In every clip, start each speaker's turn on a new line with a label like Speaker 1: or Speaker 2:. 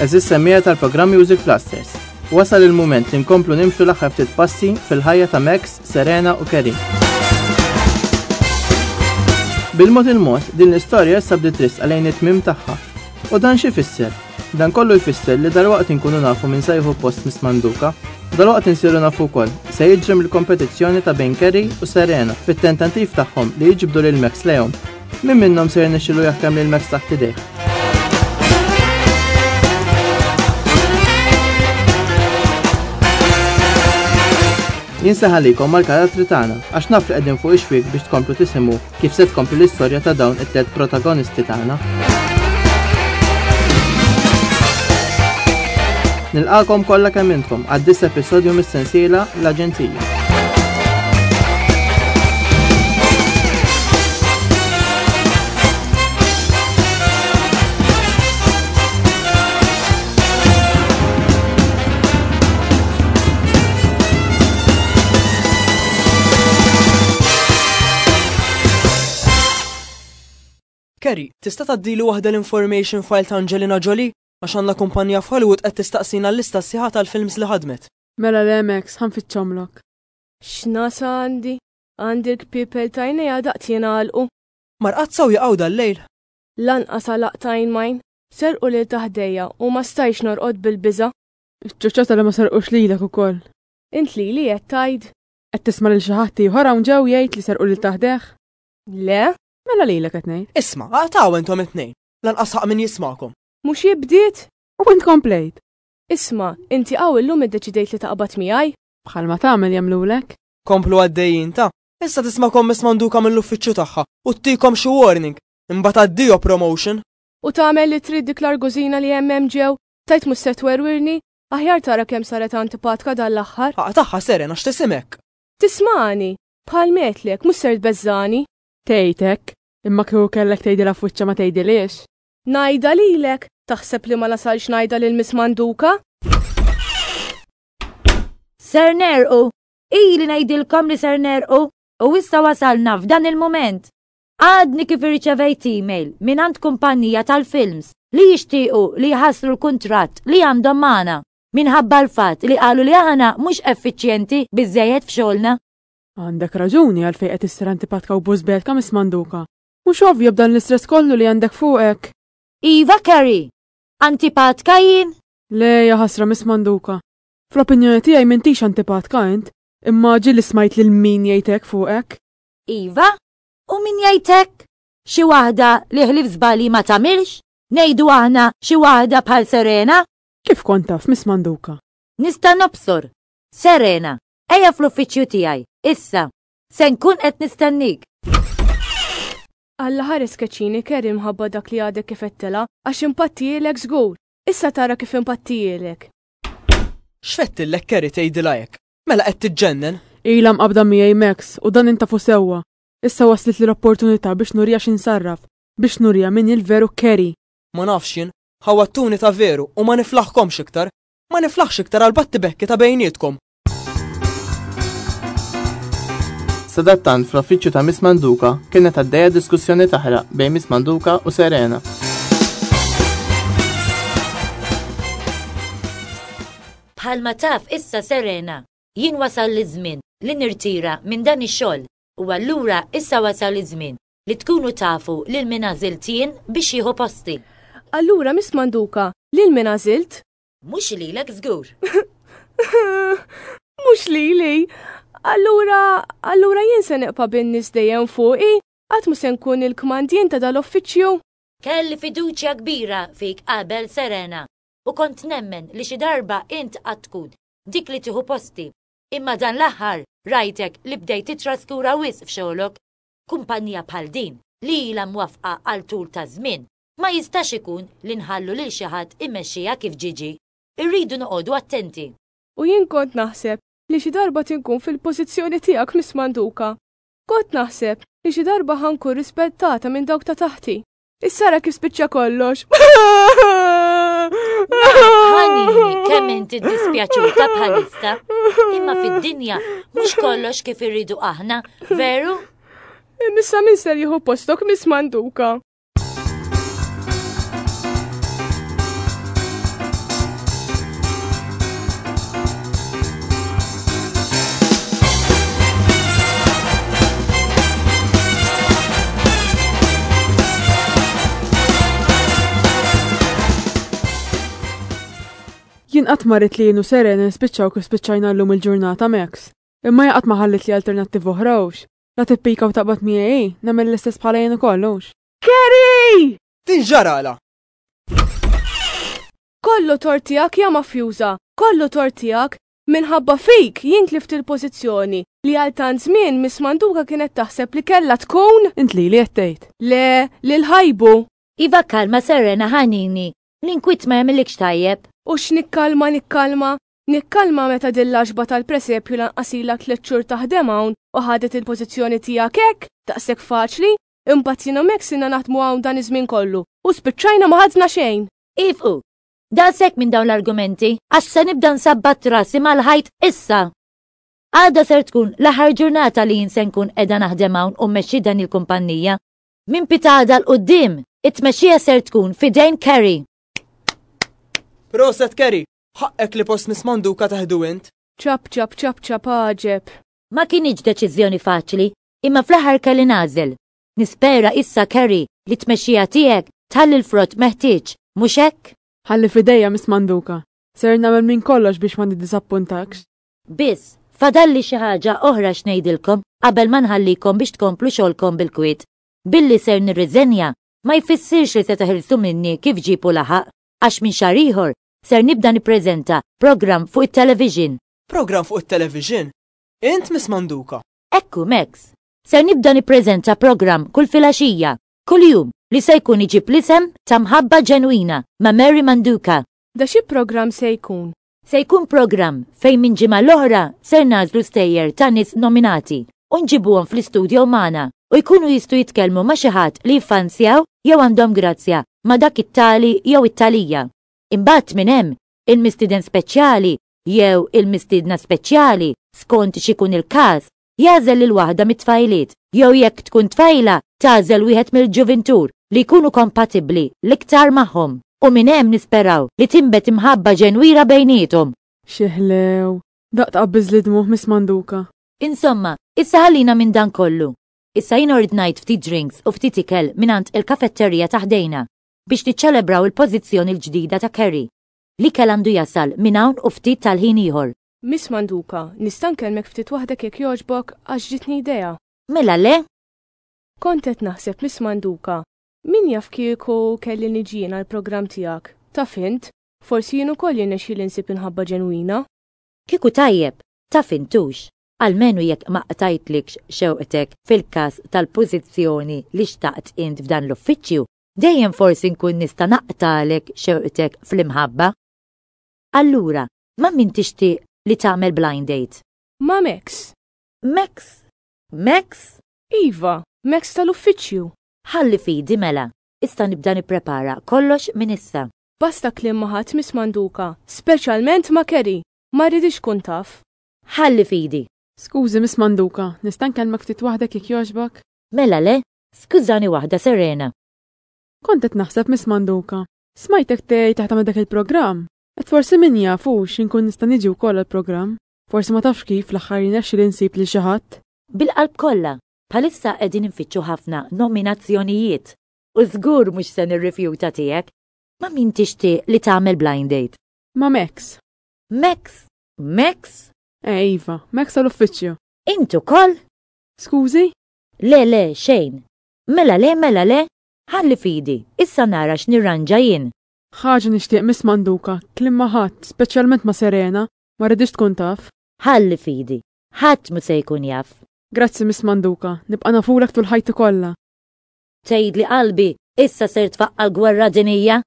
Speaker 1: Eżis semmija tal-programm Music Clusters. Wasal il-moment li nkomplu nimxu l-aħħar ftit passi fil-ħajja ta' Max, Serena u Kerim. Bil-mod il-mod, din l-istorja issa bdiet tris għalajn it-tmim tagħha. U dan xi fisser? Dan kollu jfisser li dalwaqt inkunu nafu min se jieħu post Miss Manduka. Dalwaqt insiru nafu wkoll se jiġri mill-kompetizzjoni ta' bejn Kerry u Serena fit-tentattiv tagħhom li jiġbdu lil Max lejhom. Min minnhom se jirnexxilu jaħkem lil Max taħt idejh? Jinsaħalikom mal-karattri tagħna għax naf li qegħdin fuq ix-xwiek biex tkomplu tisimgħu Kif se tkompli l-istorja ta' dawn it-tliet protagonisti tagħna? Nilqakom kollha kemm intkom għad-dis episodju mis-sensiela l-Aġenzija.
Speaker 2: Kerry, tista' tgħaddilu waħda l-information file ta' Angelina Jolie? Għax għandna kumpanija f'Hollywood qed tistaqsina l-lista sħiħa tal-films li ħadmet.
Speaker 3: Mela l-MX ħanfittxomlok.
Speaker 4: X'nasa għandi? Għandi l-kpipel tajnija daqt jingħalqu.
Speaker 2: Marqazza u jaqgħu dal-lejl.
Speaker 4: Lanqas għalaq tajn majn, Serqu lil ta' ħdejja u ma stajtx norqod bil-biża'.
Speaker 3: Iċċoċċata li ma serqux lilek ukoll.
Speaker 4: Int lili qed tgħid?
Speaker 3: Qed tisma' lil xi ħadd ieħor hawn ġew jgħid li serqu lil ta' ħdejh?
Speaker 4: Le.
Speaker 3: Mela lilek qed ngħid.
Speaker 2: Isma', aqtgħu intom it-tnejn. Lanqas ħaqq min jismagħkom.
Speaker 4: Mhux hi bdiet?
Speaker 3: U int komplejt.
Speaker 4: Isma', inti hawn illum iddeċidejt li taqbad miegħi?
Speaker 3: Bħalma tagħmel jagħmlulek.
Speaker 2: Komplu għaddejjin ta'. Issa tisma' kommiss manduka mill-uffiċċju tagħha u ttikom xi warning. Imbagħad għaddieha promotion.
Speaker 4: U tagħmel li trid dik l-argużina li hemm hemm ġew, tgħid mhux se twerwirni, aħjar tara kemm saret antipatka dan
Speaker 2: l-aħħar. Aqtagħha Seren għax
Speaker 4: tisimek! Tismagħni! Bħal mgħedtlek, mhux ser tbeżżagħni!
Speaker 3: Tgħid hekk, imma kieku kellek tgħidilha f'wiċċha ma tgħidilhiex!
Speaker 4: Ngħidha lilek, taħseb li ma nasalx ngħidha lil Miss Manduka?
Speaker 5: Ser negħrqu! Ili ngħidilkom li ser negħrqu u issa wasalna f'dan il-mument! Għadni kif irċevejt email minn għand kumpanija tal-films li jixtiequ li jħassru l-kuntratt li għandhom magħna minħabba l-fatt li qalu li aħna mhux effiċjenti biżżejjed f'xogħolna.
Speaker 3: Għandek raġuni għalfejn qed issir antipatka u bużbelka Miss Manduka. Mhux ovvju b'dan l-istress kollu li għandek fuqek.
Speaker 5: Iva Kerry, antipatka jien?
Speaker 3: Le, ja ħasra Miss Manduka. Fl-opinjoni tiegħi m'intix antipatka int, imma ġieli smajt lil min jgħidek fuqek.
Speaker 5: Iva, u min jgħid hekk? Xi waħda li ħlief żbali ma tagħmilx? Ngħidu aħna xi waħda bħal Serena?
Speaker 3: Kif kont taf, Miss Manduka?
Speaker 5: Nista' nobsor. Serena, ejja fl-uffiċċju tiegħi, issa. Se nkun qed nistennik.
Speaker 4: Alla ħares keċini keri mħabba dak li għadek kif ettela, għax impattijilek żgur. Issa tara kif impattijilek.
Speaker 2: Xfettillek keri tgħidilha hekk. Mela qed tiġġennen?
Speaker 3: Ilha mqabbda miegħi Max u dan intafu sewwa. Issa waslitli l-opportunità biex nuriha xi nsarraf, biex nuriha min hi l-veru Carrie.
Speaker 2: Ma nafx jien. Ħawwadtuni ta' veru u ma niflaħkomx iktar. Ma niflaħx iktar għall-battibekki ta' bejnietkom.
Speaker 1: Sadattant fl-uffiċċju ta' Miss Manduka kienet għaddejja diskussjoni taħraq bejn Miss Manduka u Serena.
Speaker 5: Bħalma taf issa Serena, jien wasal iż-żmien li nirtira minn dan ix-xogħol u allura issa wasal iż-żmien li tkunu tafu lil min għażilt jien biex jieħu posti.
Speaker 4: Allura Miss Manduka, lil min għażilt?
Speaker 5: Mhux lilek żgur.
Speaker 4: Mhux lili. Allura, allura jien se neqpa' bin-nies dejjem fuqi? Qatt mhu se nkun il-kmandjien ta' dal-uffiċċju?
Speaker 5: Kelli fiduċja kbira fik qabel Serena. u kont nemmen li xi darba int għad tkun dik li tieħu posti, imma dan l-aħħar rajtek li bdejt titraskura wisq f'xogħlok. Kumpannija bħal din li ilha mwaffqa għal tul ta' żmien ma jistax ikun li nħallu lil xi ħadd imexxiha kif ġie ġie. Irridu noqogħdu attenti.
Speaker 4: U jien kont naħseb li xi darba tinkun fil-pożizzjoni tiegħek Miss Manduka. Kont naħseb li xi darba ħa nkun rispettata minn dawk ta' taħti. Is-sara kif spiċċa kollox.
Speaker 5: Ħanini, kemm inti dispjaċuta bħalissa, imma fid-dinja mhux kollox kif irridu aħna, veru?
Speaker 4: Missa minn ser jieħu postok mis manduka.
Speaker 3: Jien qatt ma rrid li jien u Seren nispiċċaw kif spiċċajna llum il-ġurnata Max. Imma hija qatt ma ħallit li alternattiv oħra hux. La tippika u taqbad miegħi, nagħmel l-istess bħala jien ukoll hux.
Speaker 4: Kerry!
Speaker 2: Din ġarala!
Speaker 4: Kollu tortijak ja mafjuża, kollu tortijak, Minħabba fik, jien tlift il-pożizzjoni li għal tant żmien Miss Manduka kienet taħseb li kellha tkun.
Speaker 3: Int lili qed tgħid.
Speaker 4: Le, lil ħajbu.
Speaker 5: Iva kalma serena ħanini, l-inkwiet ma jagħmillikx tajjeb.
Speaker 4: U x'nikkalma nikkalma? Nikkalma meta din l-għaxba tal-presepju lanqas ilha tliet xhur taħdem hawn u ħadet il-pożizzjoni tiegħek hekk, daqshekk faċli, imbagħad jien u Max ilna naħdmu hawn dan iż-żmien kollu u spiċċajna ma ħadna xejn.
Speaker 5: Iefqu! Daqshekk minn dawn l-argumenti, għax se nibda nsabbat rasi mal-ħajt issa. Għada ser tkun l-aħħar ġurnata li jien se nkun qiegħda naħdem hawn u mmexxi dan il-kumpannija. Minn pitada l quddiem it-tmexxija ser tkun fidejn Kerry.
Speaker 2: Proset Kerry, ħaqqek li post nismanduka taħdu int.
Speaker 4: Ċap ċap ċap ċap għaġeb.
Speaker 5: Ma kienx deċiżjoni faċli, imma fl-aħħar kelli nażel. Nispera issa Kerry li t-tmexxija tiegħek tħalli l-frott meħtieġ, mhux hekk?
Speaker 3: Ħalli f'idejja Miss Manduka. Ser nagħmel minn kollox biex ma niddisappuntakx.
Speaker 5: Biss, fadalli xi ħaġa oħra x'ngħidilkom qabel ma nħallikom biex tkomplu xogħolkom bil-kwiet. Billi ser nirriżenja ma jfissirx li se teħilsu minni kif ġieb u laħaq, għax minn xahar ieħor ser nibda nippreżenta programm fuq it-television.
Speaker 2: Programm fuq it-television? Int Miss Manduka?
Speaker 5: Ekku, Max. Ser nibda nippreżenta programm kull filgħaxija, kuljum, li se jkun iġib l-isem ta' Mħabba Ġenwina ma' Mary Manduca.
Speaker 4: Da xi programm se jkun?
Speaker 5: Se jkun programm fejn minn ġimgħa l-oħra ser nagħżlu stejjer ta' nies nominati u nġibuhom fl-istudjo magħna u jkunu jistgħu jitkellmu ma' xi ħadd li jiffansjaw jew għandhom grazzja ma' dak it-tali jew it-talija. Imbagħad minn hemm, il-mistieden speċjali jew il-mistiedna speċjali, skont x'ikun il-każ, jagħżel lil waħda mit-tfajliet, jew jekk tkun tfajla, tagħżel wieħed mill-ġuvintur li jkunu kompatibbli l-iktar magħhom, u minn hemm nisperaw li tinbet imħabba ġenwira bejniethom.
Speaker 3: Xi ħlew! Daqq tqabbiż li dmugħ Miss Manduka.
Speaker 5: Insomma, issa ħallina minn dan kollu. Issa jien ordnajt ftit drinks u ftit ikel mingħand il-kafetterija ta' ħdejna biex niċċelebraw il-pożizzjoni l-ġdida ta' Kerry. L-ikel għandu jasal minn hawn u ftit tal-ħin ieħor.
Speaker 4: Miss Manduka, nista' nkellmek ftit waħdek jekk jogħġbok għax ġietni idea.
Speaker 5: Mela le?
Speaker 4: Kont qed naħseb Miss Manduka, min jaf kieku kelli niġi jien għall-programm tiegħek, taf int, forsi jien ukoll jirnexxieli nsib inħabba ġenwina.
Speaker 5: Kieku tajjeb, taf int hux, almenu jekk ma qtajtlikx xewqtek fil-każ tal-pożizzjoni li xtaqt int f'dan l-uffiċċju, dejjem forsi nkun nista' naqtagħlek xewqtek fl-imħabba. Allura, Ma' min tixtieq li tagħmel blind date?
Speaker 4: Ma' Max.
Speaker 5: Max? Max?
Speaker 4: Iva, Max tal-uffiċċju.
Speaker 5: Ħalli f'idi mela. Issa nibda nipprepara kollox minn issa.
Speaker 4: Basta kliem ma' ħadd Miss Manduka, speċjalment ma' Kerry. Ma rridhiex tkun taf.
Speaker 5: Ħalli f'idi.
Speaker 3: Skużi Miss Manduka, nista' nkellmek ftit waħdek jekk jogħġbok?
Speaker 5: Mela le, skużani waħda Serena.
Speaker 3: Kont qed naħseb Miss Manduka. Smajtek tgħid taħt tagħmel dak il-programm. Qed forsi min jaf hu x'inkun nista' niġi wkoll għall-programm. Forsi ma tafx kif fl-aħħar jirnexxili nsib lil xi ħadd.
Speaker 5: Bil-qalb kollha! Bħalissa qegħdin infittxu ħafna nominazzjonijiet. U żgur mhux se nirrifjuta tiegħek! Ma' min tixtieq li tagħmel blind date?
Speaker 3: Ma' Max.
Speaker 5: Max? Max?
Speaker 3: Eh iva, Max tal-uffiċċju.
Speaker 5: Int ukoll?
Speaker 3: Skużi?
Speaker 5: Le le, xejn. Mela le, mela le, ħalli fidi, issa nara x'nirranġa jien.
Speaker 3: Ħaġa nixtieq Miss Manduka, kliem ma' ħadd, speċjalment ma' Serena, ma rridhiex tkun taf.
Speaker 5: Ħalli fidi, ħadd mhu se jkun jaf.
Speaker 3: Grazzi Miss Manduka, nibqa' nafulek tul ħajti kollha.
Speaker 5: Tgħidli qalbi, issa ser tfaqqa' l-gwerra dinija?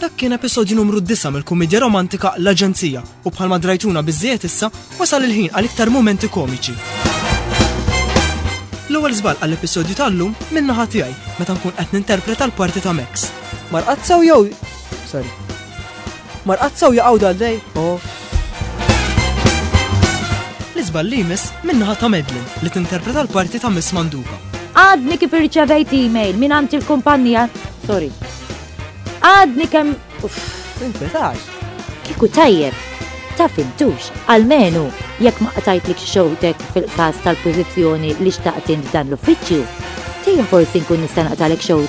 Speaker 2: Dak kien episodju numru disa' mill-kumedja romantika L-Aġenzija u bħalma drajtuna biżżejjed issa wasal il-ħin għal iktar mumenti komiċi. L-ewwel żball għall-episodju tal-lum min-naħa tiegħi meta nkun qed ninterpreta l-parti ta' Max. Marqazza u jew Sorry. Marqazza u jaqgħu dal-dej? Oh. L-iżbal li jmiss minnaħa ta' Medlin li tinterpreta l-parti ta' Miss Manduka.
Speaker 5: Għadni kif irċevejt email minn għand il-kumpanija. Sorry. Għadni kemm.
Speaker 2: Tinkwetax.
Speaker 5: Kiku tajjeb, ta' fintux, għalmenu jekk ma qtajtlik xogħtek fil-qas tal-pożizzjoni li xtaqt int dan l-uffiċċju, tejja forsi nkun nista' naqtalek
Speaker 4: xogħol.